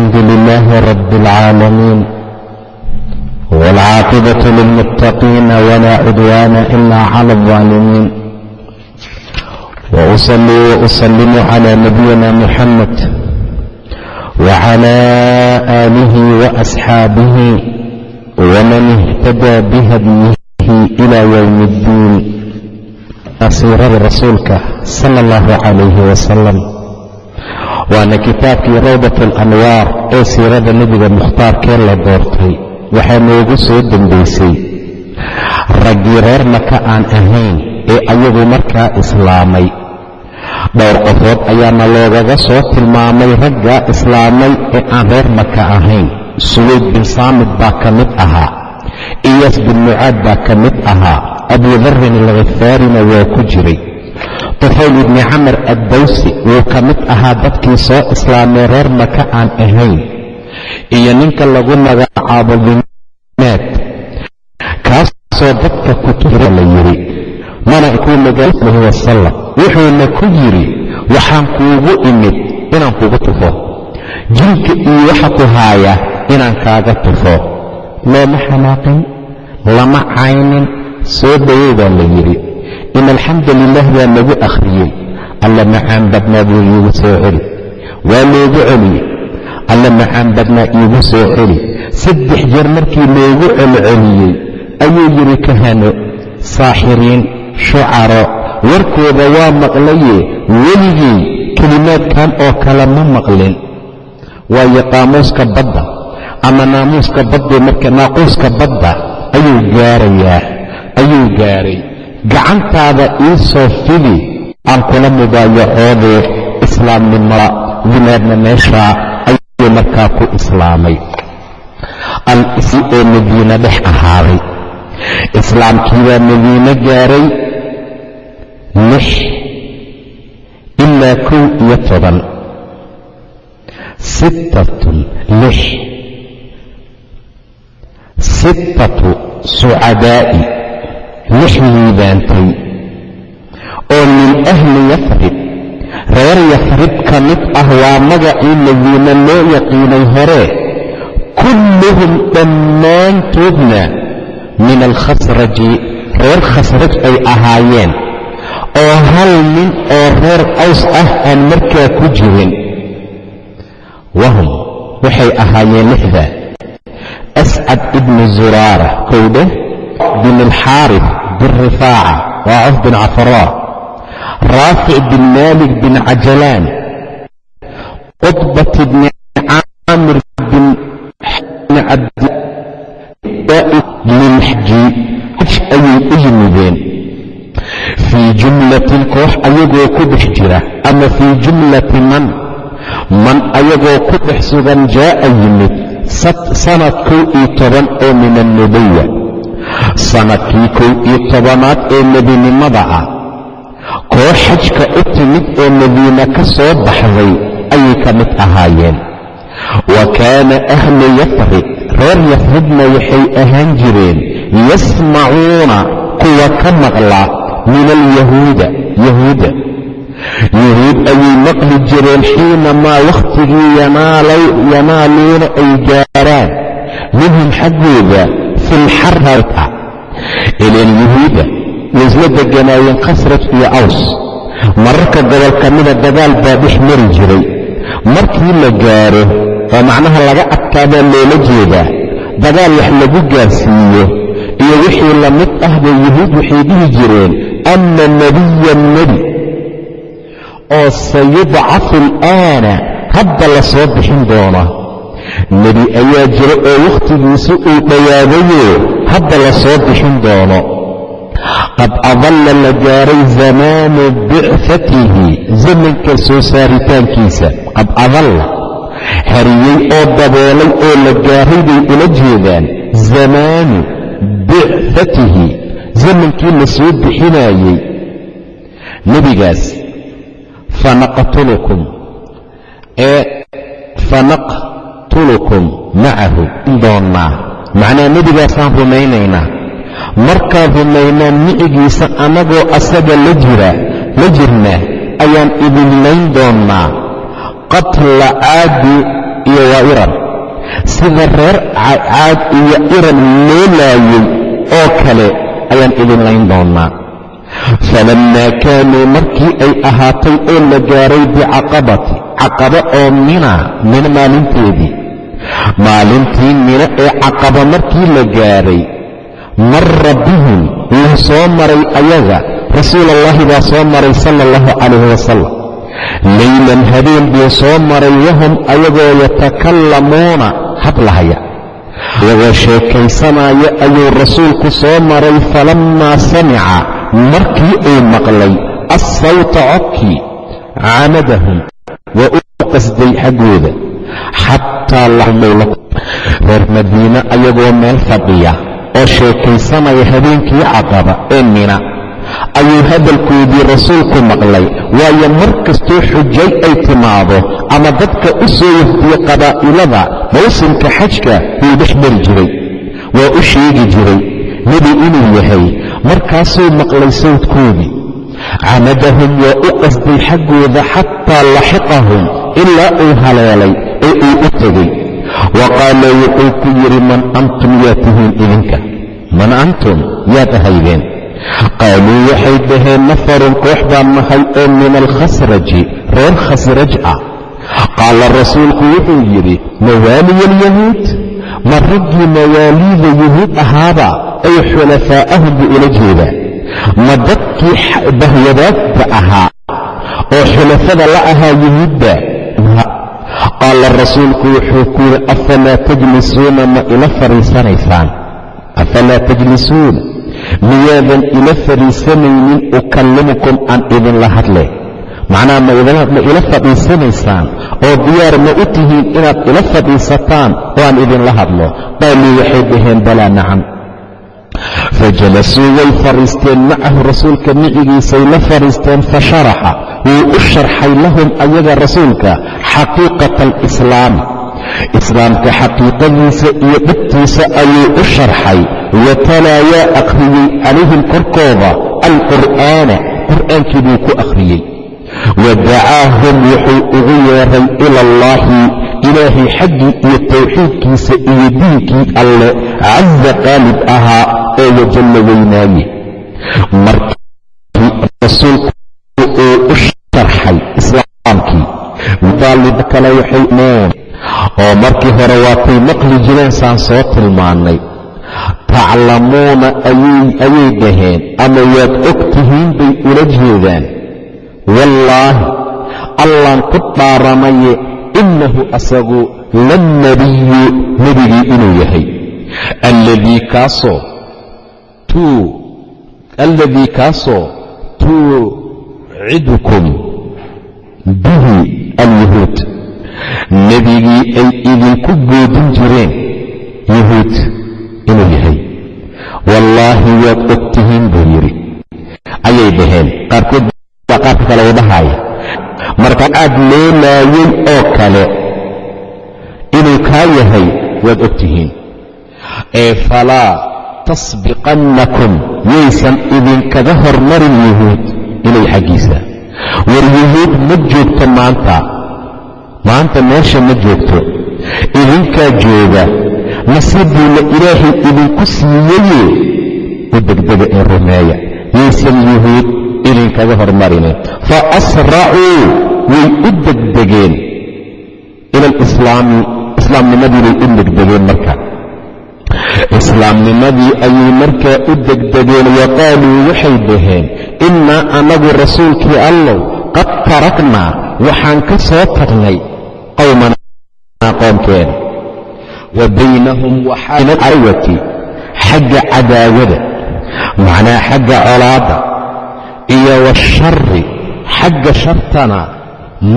الحمد لله رب العالمين والعاقبة للمتقين ولا عدوان إلا على الظالمين وأصلي وأسلم على نبينا محمد وعلى آله وأصحابه ومن اهتدى بهديه إلى يوم الدين siirada rasuulka sala allahu calayhi wasalam waana kitaabkii rawdat alanwaar ee siirada nebiga mukhtaarkee la doortay. Waxaa noogu soo dembaysay raggii reer maka aan ahayn ee ayagu markaa islaamay. Dhowr qofood ayaana loogaga soo tilmaamay raggaa islaamay ee aan reer maka ahayn suweyd bin saamid baa ka mid ahaa iyaas bin mucaad baa ka mid ahaa abudarin alkhifaarina waa ku jiray tufayl ibni camar addawsi wuu ka mid ahaa dadkii soo islaamay reer maka aan ahayn iyo ninka lagu magacaabo dimaad kaasoo dadka kutubra la yidhi mana kuu magaalh wasalam wuxuuna ku yidhi waxaan kuugu imid inaan kugu tufo. Jinka iyo waxa ku haaya inaan kaaga tufo. Looma xanaaqin lama caynin soo dhowow baa la yidhi in alxamdu lilah baa lagu akhriyey alla macaan badnaa buu iigu soo celi waa loogu celiyey alla macaan badnaa iigu soo celi saddex jeer markii loogu celceliyey ayuu yidhi kahano saaxiriin shucaro warkooda waa maqlaye weligii kelimaadkan oo kale ma maqlin waayo qaamuuska badda ama naamuuska badda marka naaquuska badda ayuu gaarayaa ayuu gaaray gacantaada ii soo fidi aan kula mubaayacoodee islaamnimada dimaadna meeshaa ayuu markaa ku islaamay. Al-isi oo madiine dhex ahaaday. Islaamkiibaa madiine gaaray lix ilaa kow iyo toban. Sittatun lix. Sittatu sucadaa'i lix liibaantay oo min ahli yafrib reer yafrib ka mid ah waa magacii madiine loo yaqiinay hore. Kulluhum dhammaantoodna min alkhasraji reer khasraj ay ahaayeen oo hal nin oo reer aws ah aan markaa ku jirin. Wahum waxay ahaayeen lixda ascad ibnu zuraara kowdhe bin alxaarif bin rifaaca waa cof bin cafaraa raafic bin maalik bin cajalaan qudbat bni caamir bin cabdilxji xaj ayay u yimideen fii jumlatin koox ayagoo ku dhex jira ama fii jumlati man man ayagoo ku dhex sugan jaa'a yimid sanad kow iyo toban oo min annubuwa sannadkii kow iyo tobanaad ee nebinimada ah koox xajka u timid oo madiine ka soo baxday ayay ka mid ahaayeen. Wa kaana ahlu yafrib reer yafribna waxay ahaan jireen yasmacuuna kuwa ka maqla min alyahuuda yahuuda. Yahuud ayay maqli jireen xiinamaa wakhtigii yanaaluuna ay gaaraan minhum xaggooda fi lxarata ilaan yahuuda way deganaayeen khasraj iyo aws mararka gobol ka dagaal baa dhex mari jiray. Markii la gaaro oo macnaha laga adkaadaa loola jeedaa dagaal wax lagu gaarsiiyo iyo wixii la mid ah bay yahuud waxay dhihi jireen anna nebiya nebi oo sayubcafu alaana hadda la soo bixin doona nebi ayaa jira oo wakhtigiisu uu dhowaadayo. Hadda la soo bixin doono. Qad adalla la gaaray zamaanu bicfatihi zamanka soo saaritaankiisa. Qad adalla. Hariyey oo daboolay oo la gaaray bay ula jeedaan. Zamaanu bicfatihi zamankii la soo bixinaayey nebigaas fanaqtulukum ee fanaqtulukum macahu doonnaa macnaa nebigaasaan rumaynaynaa. Markaan rumaynaan micigiisa annagoo asaga la jira la jirna ayaan idin layn doonnaa. Qatla caadi iyo waa iran. Sida reer caad iyo iran loo laayey oo kale ayaan idin layn doonnaa. Falammaa kaanuu markii ay ahaatay oo la gaaray bicaqabati caqaba oo mina mina maalinteedii maalintii mina ee caqaba markii la gaaray marra bihim wuu soo maray ayaga. Rasuulallaahi baa soo maray sala allahu calayhi wasalam leylan habeen buu soo maray wahum ayagoo yatakallamuuna hadlahaya iyagoo sheekaysanaya ayuu rasuulku soo maray falammaa samica markii uu maqlay assawta codkii camadahum waa u qasday xaggooda xataa reer madiine ayagoo meel fadhiya oo sheekaysanaya habeenkii caqaba ee mina. Ayuu hadalkoodii rasuulku maqlay waayo mar kastoo xujay ay timaado ama dadka u soo wafdiye qabaa'ilada mawsimka xajka wuu dhex mari jiray waa u sheegi jiray nebi inuu yahay markaasuu maqlay sawdkoodii. Camadahum waa u qasday xaggooda xataa laxiqahum ilaa uu haleelay ee uu u tegey. Wa qaala wuxuu ku yidhi man antum yaa tihiin idinka? Man antum? Yaad ahaydeen. Qaaluu waxay dhaheen nafarun koox baan nahay oo min alkhasraji reer khasraj ah. Qaala rasuulku wuxuu yidhi mawaaliya alyahuud? Ma raggii mawaaliida yuhuud ahaaba ay xulafaa'ahum buu ula jeedaa ma dadkii bahwadaagta ahaa oo xulafada la ahaa yuhuudda qaala rasuulku wuxuu ku yidhi afalaa tajlisuuna ma ila fadhiisanaysaan afalaa tajlisuuna miyaadan ila fadhiisanaynin ukallimukum aan idinla hadle macnaha ma ila fadhiisanaysaan? Oo diyaar ma u tihiin inaad ila fadhiisataan oo aan idinla hadlo? Qaaluu waxay dhaheen balaa nacam fajalasuu way fadhiisteen macahu rasuulka micigiisay la fadhiisteen fasharaxa wuu u sharxay lahum ayaga rasuulka xaqiiqata alislaami islaamka xaqiiqadiisa iyo dhibtiisa ayuu u sharxay watalaa yaa akhriyey calayhim korkooda alqur'aana qur'aankii buu ku akhriyey wadacaahum wuxuu ugu yeeray ila allaahi ilaahay xaggii iyo tawxiidkiisa iyo diinkii alle casa qaalib ahaa ee wajalla weynaaye. Markii rasuulku uu u sharxay islaamkii daalib kale waxay moon oo markii hore waatay maqli jireen saan soo tilmaannay. Taclamuuna ayay dhaheen ama waad og tihiin bay ula jeedaan. Wallaahi allaan ku dhaaramaye innahu asagu lannebiyu nebigii inuu yahay. Alladii kaasoo tuu alladii kaasoo tuucidukum bihi alyahuud nebigii ay idinku goodin jireen yahuud inuu yahay. Wallaahi waad og tihiin buu yidhi. Ayay dhaheen. Qaarkood baa qaarka kale u dhahaaya. Marka aad loo laayay oo kale inuu kaa yahay waad og tihiin. Ee falaa tasbiqannakum yaysan idinkaga hormarin yahuud ilay xaggiisa war yahuud ma joogto maanta maanta meesha ma joogto idinkaa jooga nasiib buuna ilaahay idinku siiyeye u degdega ee rumeeya yaysan yuhuud idinkaga hormarinin fa asracuu way u degdegeen ila alislaami islaamnimadii bay u degdegeen marka islaamnimadii ayay markaa u degdegeen wa qaaluu waxay dhaheen innaa annagu rasuulkii allow qad taraknaa waxaan ka soo tagnay qowmanaa qoomkeena wa baynahum waxaadawati xagga cadaawada macnaa xagga colaadda iyo washari xagga shartana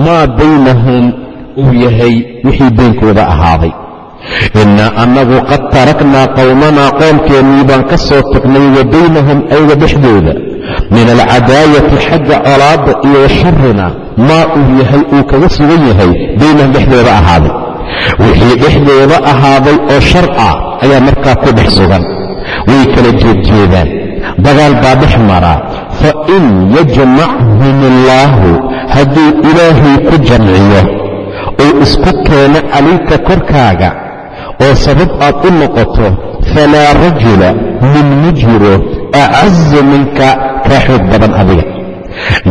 maa baynahum uu yahay wixii beenkooda ahaaday innaa annagu qad taraknaa qowmanaa qoomkeennii baan ka soo tagnay wa baynahum ayaga dhexdooda. Min alcadaayati xagga colaadda iyo sharina maa uu yahay uu kaga sugan yahay baynahum dhexdooda ahaaday. Wixii dhexdooda ahaaday oo shar ah ayaa markaa ku dhex sugan. Way kala jeedjeedaan. Dagaal baa dhex maraa fa in yajmachum illaahu hadduu ilaahay ku jamciyo uu isku keeno calayka korkaaga oo sabab aad u noqoto falaa rajula nin ma jiro acazu minka kaa xoog badan adiga.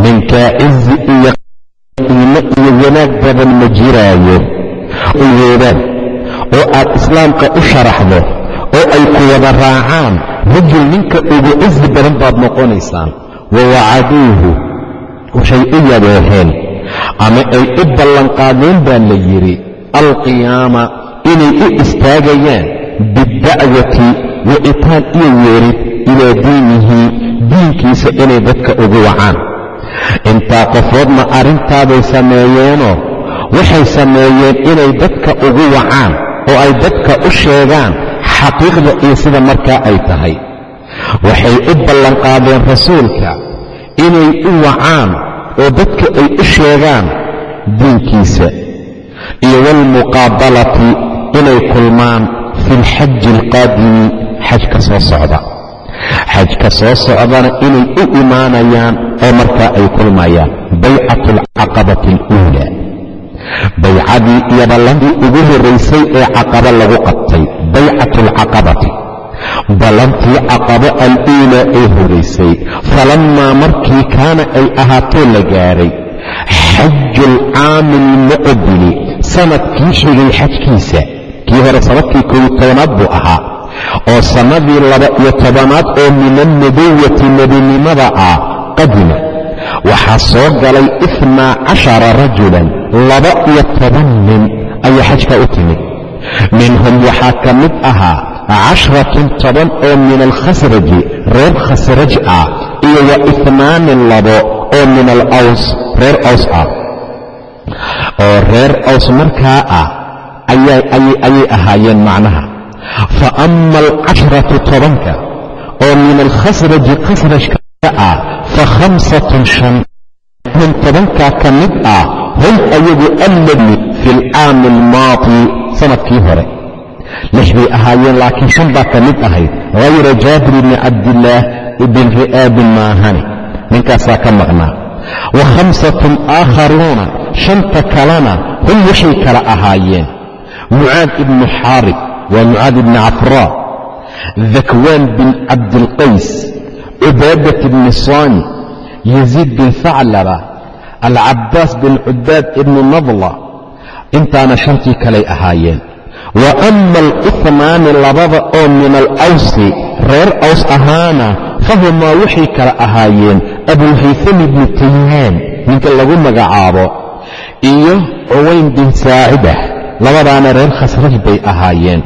Ninkaa cizi iyo qiimo iyo wanaag badan ma jiraayo. Uyeedaan oo aad islaamka u sharaxdo oo ay ku wada raacaan rajul ninka ugu cizi badan baad noqonaysaan. Wa wacaduuhu waxay u yadeeheen ama ay u ballanqaadeen baa la yidhi alqiyaama inay u istaagayaan biddacwati wicitaan iyo yeerid ilaa diinihi diinkiisa inay dadka ugu wacaan. Intaa qofoodna arrintaaday sameeyeenoo waxay sameeyeen inay dadka ugu wacaan oo ay dadka u sheegaan xaqiiqda iyo sida markaa ay tahay. Waxay u ballanqaadeen rasuulka inay u wacaan oo dadka ay u sheegaan diinkiisa. Iyo waalmuqaabalati inay kulmaan fi lxaji alqaadimi xajka soo socda. Xajka soo socdana inay u imaanayaan oo markaa ay kulmayaan. Baycatu alcaqabati aluulaa baycadii iyo ballantii ugu horraysay ee caqabo lagu qabtay. Baycatu alcaqabati ballantii caqabo al-uulaa ee horaysay falammaa markii kaana ay ahaatoo la gaadhay xaju alcaami almuqbili sannadkii xigay xajkiisa kii hore sannadkii koobi tobanaad buu ahaa oo sannadii laba-iyo tobanaad oo min alnubuwati nebinimada ah qadima waxaa soo galay ifnaa cashara rajulan laba-iyo toban nin ayaa xajka u timid. Minhum waxaa ka mid ahaa cashratun toban oo min alkhasraji reer khasraj ah iyo wa ifnaanin labo oo min alaws reer aws ah. Oo reer aws markaa ah ayay ahaayeen macnaha. Fa ama alcashratu tobanka oo min alkhasraji khasrajka ah fa khamsatun shan min tobankaa ka mid ah hum ayagu alladii fi alcaami almaadi sannadkii hore. Lix bay ahaayeen laakiin shan baa ka mid ahayd hayra jaabir bni cabdillaah ibn ri'aabin maahane ninkaasaa ka maqnaa. Wa khamsatun aakharuuna shanta kalena hum waxay kala ahaayeen mucaad ibnu xaarib waa mucaad ibni cafraa dakwaan bin cabdilqays cubaadat bni saani yaziid bin faclaba alcabbaas bin cubaad ibni nadla. Intaana shantii kalay ahaayeen. Wa ama alifnaani labada oo min alawsi reer aws ahaana fahumaa waxay kala ahaayeen abulhaytham ibnu tayhaan ninka lagu magacaabo iyo cuwayn bin saacidah labadaana reer khasraj bay ahaayeen.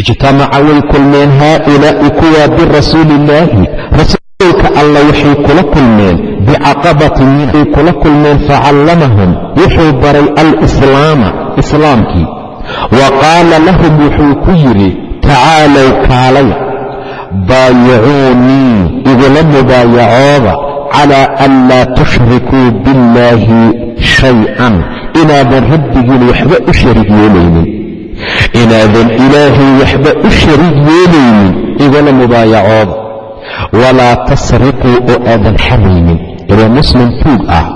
Ijtamaca way kulmeen haaulaa'i kuwaa birasuuli illaahi rasuulka alla waxay kula kulmeen bicaqabati mina. Way kula kulmeen facallamahum wuxuu baray alislaama islaamkii. Wa qaala lahum wuxuu ku yidhi tacaalow kaalaya baayicuunii igula mubaayacooda calaa an laa tushrikuu biاllaahi shay-an inaadan rabbigiin waxba u shariig yeelaynin. Inaadan ilaahay waxba u shariig yeelaynin igula mubaayacooda walaa tasriquu oo aadan xaraynin. Ilaa muslim tuug ah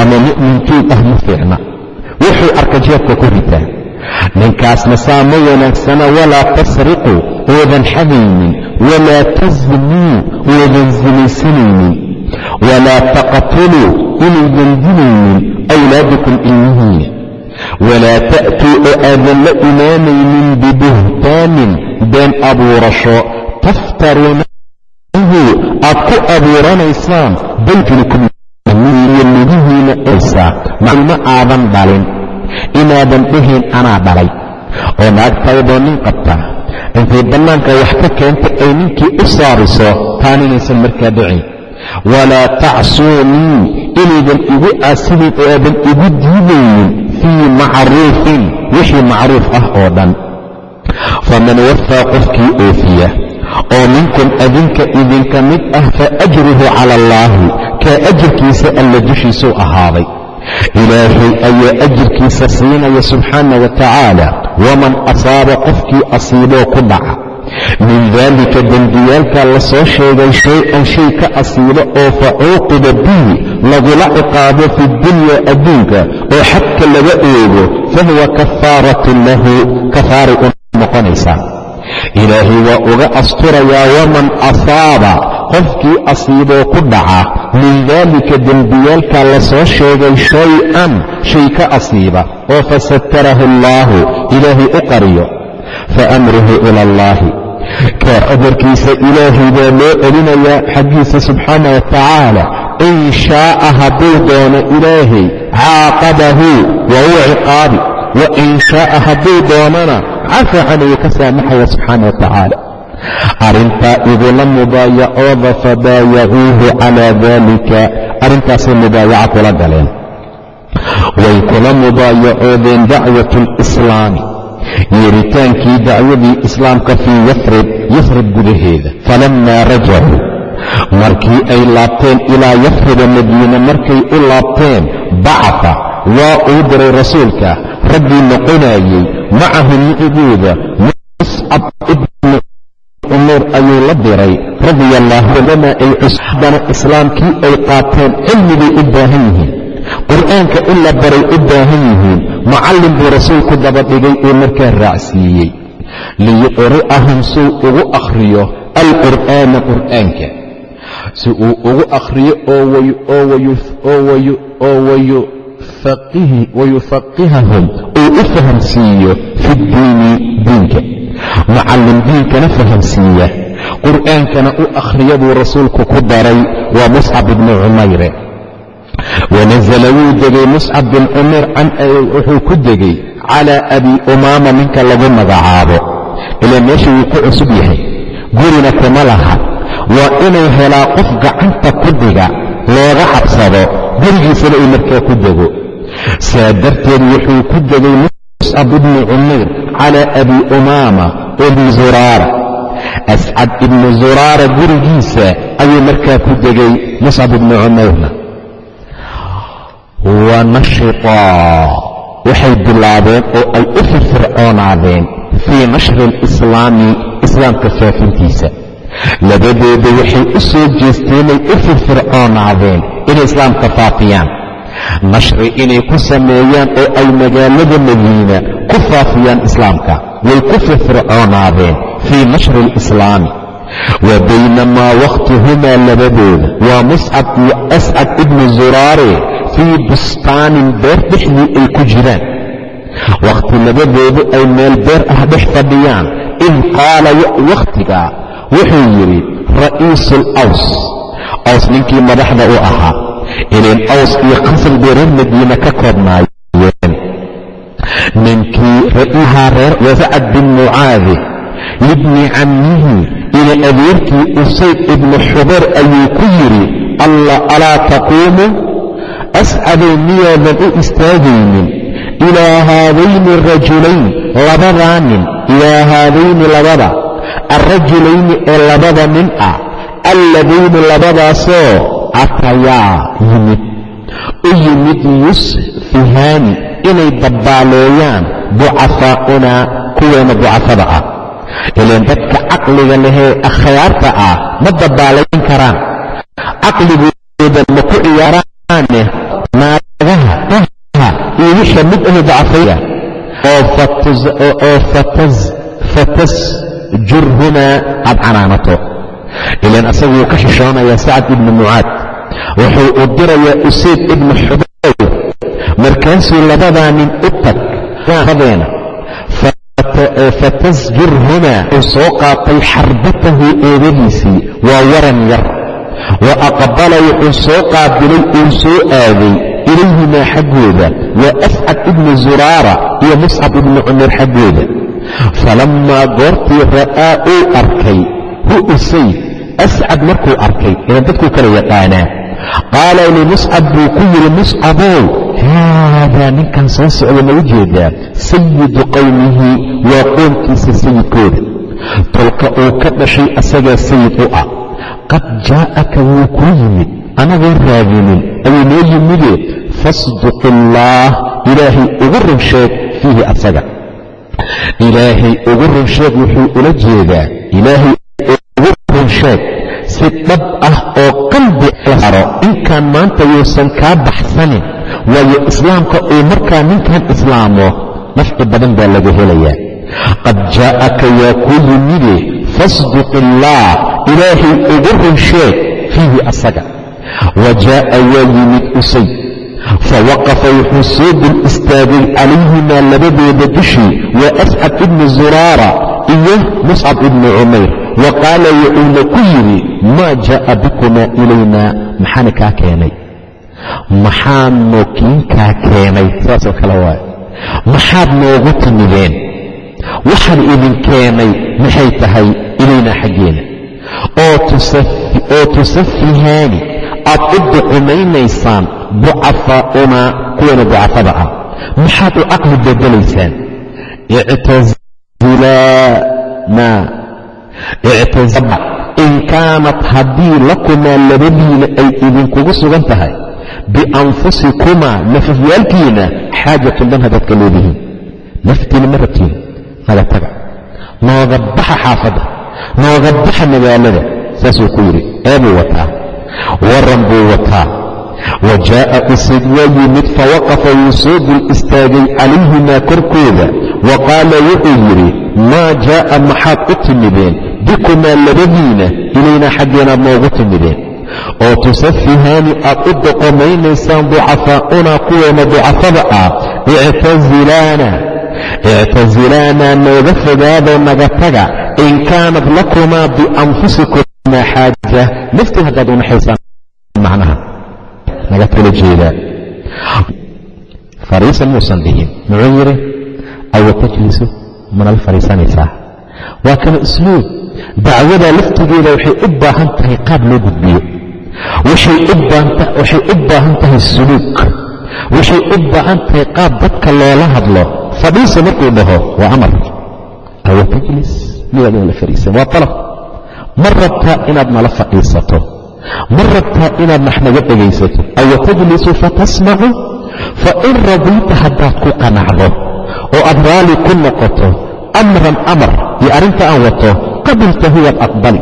ama mu'min tuug ah ma fiicna. Wuxuu arka jeebka ku ritaa ninkaasna saa ma wanaagsana walaa tasriquu oodan xadaynin walaa tasnuu oodan sinaysanaynin walaa taqtuluu inaydan dilaynin awlaadakum ilmihiina walaa ta'tuu oo aadan la imaanaynin bibuhtaanin been abuurasho. Taftaruunahu aad ku abuuranaysaan baytilikum iyo lugihiina aysaa macilmo aadan dhalin inaadan dhahayn anaa dhalay. Oo naagtaydoo nin qabta intay bannaanka wax ka keenta ay ninkii u saariso taan inaysan markaa dhicin. Walaa tacsuunii inaydan igu caasidayn oo aadan igu diidaynin fii macruufin wixii macruuf ah oo dhan faman wafaa qofkii oofiya oo minkum adinka idinka mid ah fa ajruhu cala allaahi kaa ajirkiisa alla dushiisuu ahaaday. Ilaahay ayaa ajirkiisa siinaya subxaana wa tacaala waman asaaba qofkii asiiboo ku dhaca min daalika dembiyaalkaa la soo sheegay shay-an shay ka asiibo oo fa cuuqiba bihi lagula ciqaabo fi dunya adduunka oo xadka laga oogo fahuwa kafaaratun lahu kafaaray u noqonaysaa ilaahay waa uga asturayaa waman asaaba qofkii asiiboo ku dhaca. Min daalika dembiyaalkaa la soo sheegay shay-an shay ka asiiba oo fasatarahu allaahu ilaahay u qariyo faamruhu ila allaahi kaa qadarkiisa ilaahay baa loo celinayaa xaggiisa subxaana wa tacaala in shaaa hadduu doono ilaahay caaqabahu waa uu ciqaabi wa in shaaa hadduu doonana cafa canuu ka saamaxaya subxaana wa tacaala arrintaa igula mubaayacooda fabaayacuuhu calaa daalika arrintaasay mubaayaca kula galeen way kula mubaayacoodeen dacwatu lislaami yeeritaankii dacwadii islaamka fii yafrib yafrib gudaheeda. Falammaa rajacuu. Markii ay laabteen ilaa yafriba madiina markay u laabteen bacata waa uu diray rasuulka raggii noqonayey macahu micigooda muscab ibni cumar ayuu la diray radia allaahu lama ay cusdana islaamkii ay qaateen cilmigay u baahan yihiin. Qur'aanka in la baray u baahan yihiin mucallin buu rasuulku daba dhigay uu markaa raacsiiyey. Liyuqri'ahum suu ugu akhriyo alqur'aana qur'aanka. Si uu ugu akhriyo oo wayufaqihahum uu u fahamsiiyo fi ddiini diinka. Mucallim diinkana fahamsiiya. Qur'aankana u akhriya buu rasuulku ku daray waa muscab ibni cumayre wanasala wuu degay muscab bin cumayr wuxuu ku degay calaa abi umaama ninka lagu magacaabo ilaa meesha wuu ku cusub yahay gurina kuma laha waa inuu helaa qof gacanta ku dhiga looga cabsado gurigiisana uu markaa ku dego saa darteed wuxuu ku degay muscab ibni cumayr calaa abi umaama ibni zuraara ascad ibni zuraara gurigiisa ayuu markaa ku degay muscab ibni cumayrna wa nashitaa waxay bilaabeen oo ay u firfircoonaadeen fii nashri alislaami islaamka faafintiisa. Labadooda waxay u soo jeesteenay u firfircoonaadeen inay islaamka faafiyaan. Nashri inay ku sameeyaan oo ay magaalada madiina ku faafiyaan islaamka way ku firfircoonaadeen fii nashri alislaami. Wa baynamaa wakhtihumaa labadooda waa muscab iyo ascad ibnu zuraare fii bustaanin beer dhexdii ay ku jiraan. Wakhti labadoodu ay meel beer ah dhex fadhiyaan. Id qaala wakhtigaa wuxuu yidhi ra'iisu alaws aws ninkii madaxda u ahaa. Ileen aws iyo qasal bay reer madiina ka koobnaayeen. Ninkii ra'iihaa reer wasacad bin mucaadi libni cammihi ila adeerkii usayd ibnu xubayr ayuu ku yidhi alla alaa taquumu ascadow miyaadan u istaagaynin ilaa haadayni arajulayn labadaa nin ilaa haadayni labada alrajulayni ee labada nin ah alladayni labadaasoo atayaa yimid u yimid yusfihaani inay dabbaaleeyaan ducafaa'unaa kuweena ducafada ah ileen dadka caqliga lehee akhyaarta ah ma dabbaalayn karaan caqligooda ma ku ciyaaraane wixii mid ahu dacafayga oo fatasjurhunaa aad canaanato. Ilaan asaguu ka xishoonayaa sacad ibnu mucaad. Wuxuu u dirayaa usayd ibnu xubayr markaasuu labadaa nin u tag adeena fatasjurhunaa uu soo qaatay xarbatahu eedadiisii waa waran yar. Wa aqbala wuxuu soo qaabilay uu soo aaday ilayhimaa xaggooda waa ascad ibnu zuraara iyo muscab ibnu cumar xaggooda falammaa goortii ra'aa uu arkay hu usayd ascad markuu arkay idan dadkuu kala yaqaanaa qaala limuscab buu ku yidhi muscabow haadaa ninkan soo socda ma u jeedaa sayidu qowmihi waa qoomkiisa sayidkooda tolka uu ka dhashay asagaa sayid u ah qad jaa'aka wuu kuu yimid anagoo raadinin ayuu noo yimide fasduq illaah ilaahay ugu run sheeg fiihi asaga. Ilaahay ugu run sheeg wuxuu ula jeedaa ilaahay ugu run sheeg si dhab ah oo qalbi aro ninkan maanta yuusan kaa baxsanin waayo islaamka uu markaa ninkan islaamo nafci badan baa laga helayaa. Qad jaa'aka waa kuu yimide fasduq illaah ilaahay ugu run sheeg fiihi asaga wa jaa'a waa yimid usay fawaqafa wuxuu soo dul istaagay calayhimaa labadooda dushii waa ascad ibnu zuraara iyo muscab ibnu cumayr wa qaala wuxuuna ku yidhi maa jaa'a bikumaa ilaynaa maxaana kaa keenay maxaadnu kiinkaa keenay saasoo kale waay maxaad noogu timideen waxaan idin keenay maxay tahay ilaynaa xaggeena oo tusafihaani aad u duqumaynaysaan ducafaa'una kuwana ducafada ah. Maxaad u caqli bedelaysaan? Ictazilaana ictazaba in kaanat haddii lakumaa labadiina ay idinkugu sugan tahay bianfusikumaa nafafyaalkiina xaajatun dan haddaad ka leedihiin. Naftiina ma rabtiin. Naga taga. Nooga xaafadda nooga baxa magaalada. Saasuu ku yidhi. Eebuu wataa waran buu wataa. Wa jaa'a usayd waa yimid fawaqafa wuu soo dul istaagay calayhimaa korkooda wa qaala wuxuu yidhi maa jaa'a maxaad u timideen? Bikumaa labadiina ilaynaa xaggeenaad noogu timideen. Oo tusafihaani aad u doqomaynaysaan ducafaa'una kuweena ducafada ah ictazilaana ictasilaanaa nooga fogaadoo naga taga in kaanat lakumaa bianfusikummaa xaaja naftii haddaad u naxaysaan macnaha naga kala jeedaa fariisan muusan dhihin muxuu yidhi awa tajlisu manala fadhiisanaysaa waa kana isluub dacwada laftigeeda waxay u baahan tahay qaab loo gudbiyo waxay u baahan tahay suluuk waxay u baahan tahay qaab dadka loola hadlo fadhiisa markuu dhaho waa amar awa tajlis miyaad inala fadhiisan waa alab ma rabtaa inaad nala fadhiisato ma rabtaa inaad naxnaga dhegaysato? Awa tajlisu fatasmacu fain radiita haddaad ku qanacdo oo aad raalli ku noqoto amran amar iyo arrinta aan wato qabiltahu waad aqbali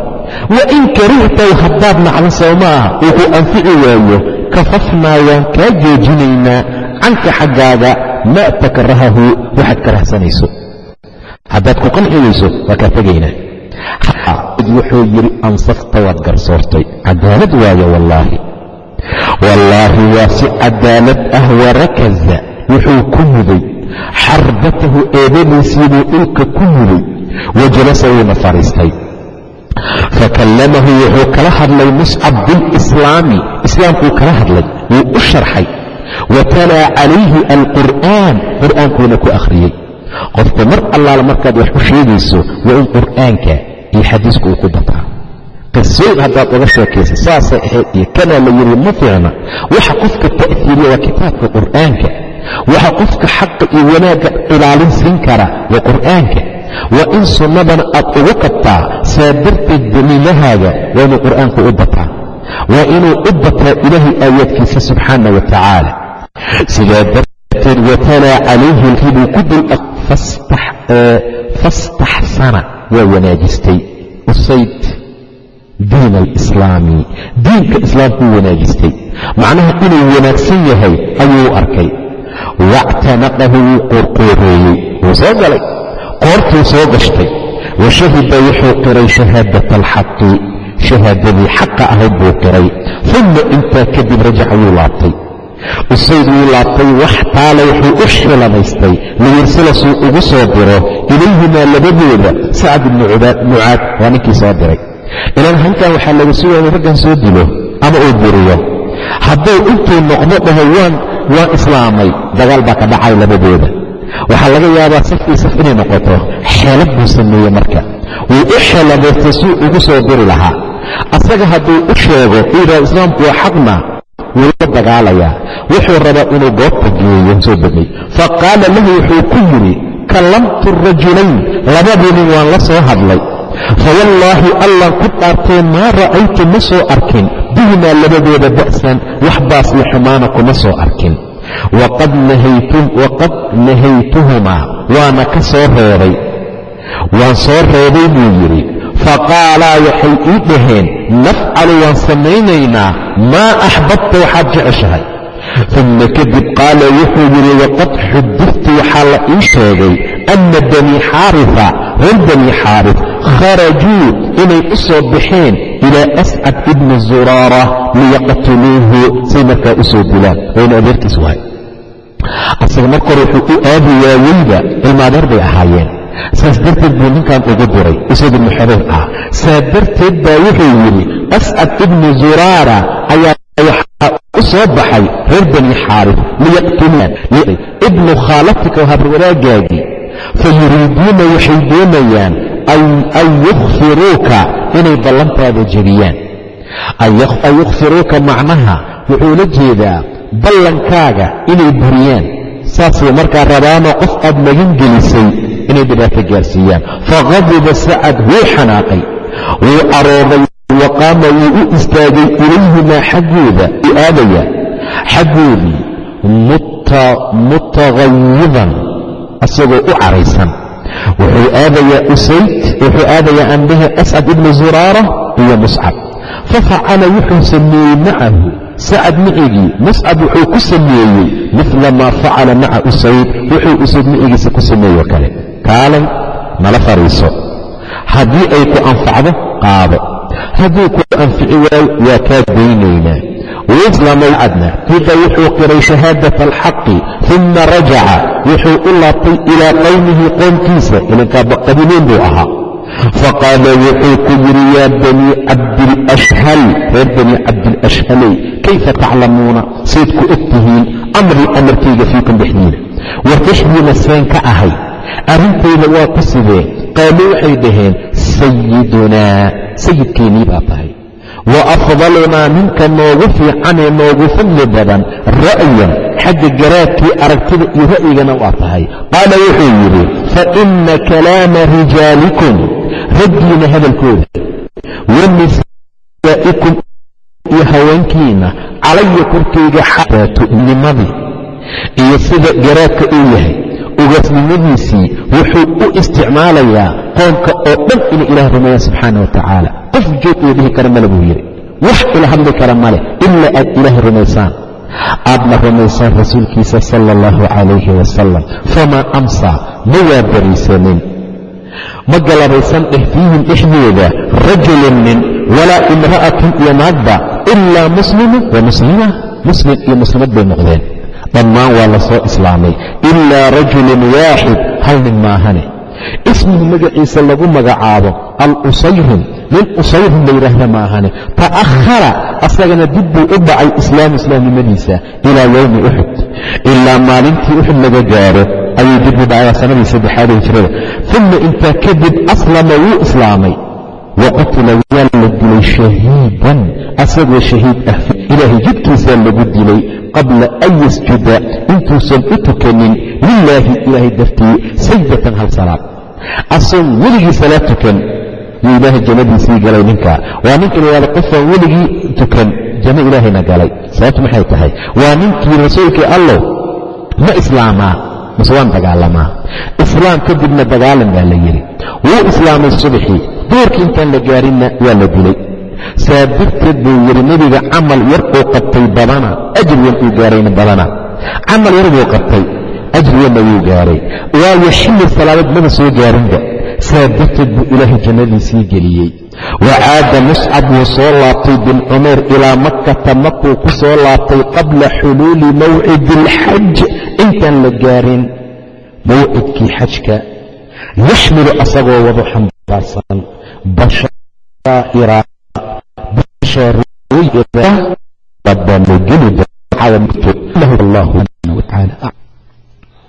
wain karihtaw haddaad nacdo soo maaha wuxuu anfici waayo kafafnaa waan kaa joojinaynaa canka xaggaaga maa takrahahu waxaad karahsanayso. Haddaad ku qanci weyso waa kaa tegaynaa wuxuu yidhi ansafta waad garsoortay. Cadaalad waayo wallaahi. Wallaahi waa si cadaalad ah warakaza wuxuu ku muday. Xarbatahu eedadiisiibuu dhulka ku muday. Wajalasa wuuna fadhiistay fakallamahu wuxuu kala hadlay muscab bilislaami. Islaamkuu kala hadlay wuu u sharxay. Wa talaa calayhi alqur'aan qur'aankuuna ku akhriyey. Qofku mar allaala markaad wax u sheegayso waa in qur'aanka iyo xadiisku uu ku bataa qisooyin haddaad uga sheekaysa saasay ahayd iyo kanaa la yidhi ma fiicna waxa qofka ta'fiiriya waa kitaabka qur'aanka waxa qofka xaqa iyo wanaagga ilaalin siin kara waa qur'aanka waa in sunnadana aad ugu qabtaa saa darteed daliilahaaga waa inuu qur'aanku u bataa waa inuu u bataa ilaahay aayaadkiisa subxaana wa tacaala sidaa darteed watalaa calayhi lkibuu ku dul fastaxsana waa wanaajistay usayd diin alislaami. Diinka islaamkuu wanaajistay. Macnaha inuu wanaagsan yahay ayuu arkay. Wactanaqahu wuu qoorqooreeyey wuu soo galay. Qoortuu soo gashtay. Wa shahida wuxuu qiray shahaadat alxaqi shahaadadii xaqa ahayd buu qiray. Uma intaa kadib rajaca wuu laabtay usayd wuu laabtay wax taala wuxuu u xilamaystay liyarsila suu ugu soo diro ilayhimaa labadooda sacad ibnu mucaad waa ninkii soo diray. Ilaan hankan waxaa laga sugaya inu raggan soo dilo ama uu diriyo. Hadduu intuu noqdo dhaho waan waan islaamay. Dagaal baa ka dhacay labadooda. Waxaa laga yaabaa safkii saf inay noqoto. Xeelad buu sameeyey marka. Wuu u xeelamaysta suu ugu soo diri lahaa. Asaga hadduu u sheego u yidhaha islaamku waa xaqna wuu la dagaalayaa wuxuu rabaa inuu goobta geeyo soo degay fa qaala lahu wuxuu ku yidhi kallamtu rajulayn labadii nin waan la soo hadlay. Fawallaahi allan ku dhaartee maa ra'aytu ma soo arkin. Bihimaa labadooda ba'san wax baas iyo xumaana kuma soo arkin. Waqad nahaytuhumaa waana ka soo reebay. Waan soo reebay buu yidhi faqaalaa waxay ii dhaheen nafcalu waan samaynaynaa maa axbabta waxaad jeceshahay uma kadib qaala wuxuu yidhi waqad xudiftu waxaa la ii sheegay anna banii xaarifa reer banii xaarif kharajuu inay u soo baxeen ilaa ascad ibni zuraara liyaqtuluuhu say markaa u soo dilaan wayna adeerkiis wahay asaga marka hore wuxuu u aadi waaweyba ilmaadeer bay ahaayeen saas darteed buu ninkan ugu diray isagu ibnu xabeer ah. Saa darteed baa wuxuu yidhi ascad ibni zuraara ayaa waxaa u soo baxay reer bani xaarif liyaqtuluuan ibnu khaalatika habarwadaagaagii fa yuriiduuna waxay doonayaan an yukhfiruuka inay ballantaada jebiyaan. An yukhfiruuka macnaha wuxuu la jeedaa ballankaaga inay buriyaan. Saasay markaa rabaanoo qof aad magan gelisay inay dhibaato gaarsiiyaan. Faqadiba sacad wuu xanaaqay wuu arooday wa wuu u istaagay ilayhimaa xaggooda u aadaya xaggoodii mutaqayidan asagoo u caraysan. Wuxuu aadayaa usayd wuxuu aadayaa andhahe ascad ibni zuraara iyo muscab. Fafacala wuxuu sameeyey macahu sacad micigii muscab wuxuu ku sameeyey mila maa facala maca usayd wuxuu usayd micigiisa ku sameeyo kale kaalay nala fadhiiso haddii ay ku anfacdo qaado. Haddii ku anfici waayo waa kaa daynaynaa waislaamay cadna qiqa wuxuu qiray shahaadat alxaqi uma rajaca. Wuxuu u laabtay ilaa qowmihi qoomkiisa. Ilinkaaqabiiliin buu ahaa. Faqaala wuxuu ku yidhi yaa banii cabdilashhal reer banii cabdilashhaley kayfa taclamuuna? Sayd ku og tihiin amrii amarkayga fiikum dhexdiina wartashdiina seen ka ahay arrintayda waa ku sidee? Qaaluu waxay dhaheen sayidunaa sayidkeennii baa tahay. Wa afdalunaa ninka noogu fiicanee noogu fadli badan ra'yan xagga garaadkii aragtida iyo ra'yigana waa tahay. Qaala wuxuu yidhi fa ina kalaama rijaalikum raggiina hadalkooda wa nisaa'ikum iyo haweenkiina calaya korkayga xaatu'nimadii iyo sida garaadka uu yahay ugaasnimadiisii wuxuu u isticmaalayaa qoomka oo dhan inay ilaah rumeeyaan subxaana wa tacaala. Qof joog uu dhihi kara male buu yidhi wax ila hadli kara male ilaa aad ilaah rumaysaan aadna rumaysaan rasuulkiisa sala allahu calayhi wasalam famaa amsaa ma waa bariisanin ma galabaysan dheh fiihim dhexdooda rajulun nin walaa imra'atun iyo naagba ilaa muslimun wa muslima muslim iyo muslimad bay noqdeen dhammaan waa la soo islaamay. Ilaa rajulun waaxid hal nin maahane. Ismuhu magaciisa lagu magacaabo al-usayrun. Nin usayrun la yidhaahda maahane. Ta'ahara asagana dib buu u dhacay islaamu islaamnimadiisa ilaa yowmi uxud ilaa maalintii uxud laga gaaro ayuu dib u dhacay sanadii saddexaad hijrada. Uma intaa kadib aslama wuu islaamay waqutila waa la dilay shahiidan asagoo shahiid ah ilaahay jidkiisaa lagu dilay qabla an yasjuda intuusan u tukanin lilaahi ilaahay dartii sajdatan hal salaad asoon weligii salaad tukan yuu ilaahay jannadiisii galay ninkaa waa ninka la yidhahda qofaan weligii tukan janno ilaahayna galay sababtu maxay tahay waa ninkii rasuulkii allow ma islaamaa mase waan dagaalamaa islaam kadibna dagaalan baa la yidhi wuu islaamay subaxii. Duurkii intaan la gaarinna waa la dilay. Saa darteed buu yidhi nebiga camal yar uu qabtay badana ajri wan uu gaarayna badana. Camal yar buu qabtay ajri wanna wuu gaaray. Waayo xilli salaadeed maba soo gaarinba. Saa darteed buu ilaahay jannadiisii geliyey. Wacaada muscab wuu soo laabtay bin cumayr ilaa makkata makuu ku soo laabtay qabla xuluuli mawcidi alxaj intaan la gaarin mawcidkii xajka yaxmilu asagoo wado xambaarsan. Bashaarooyin rabbanogeli allah subxaana wa tacaala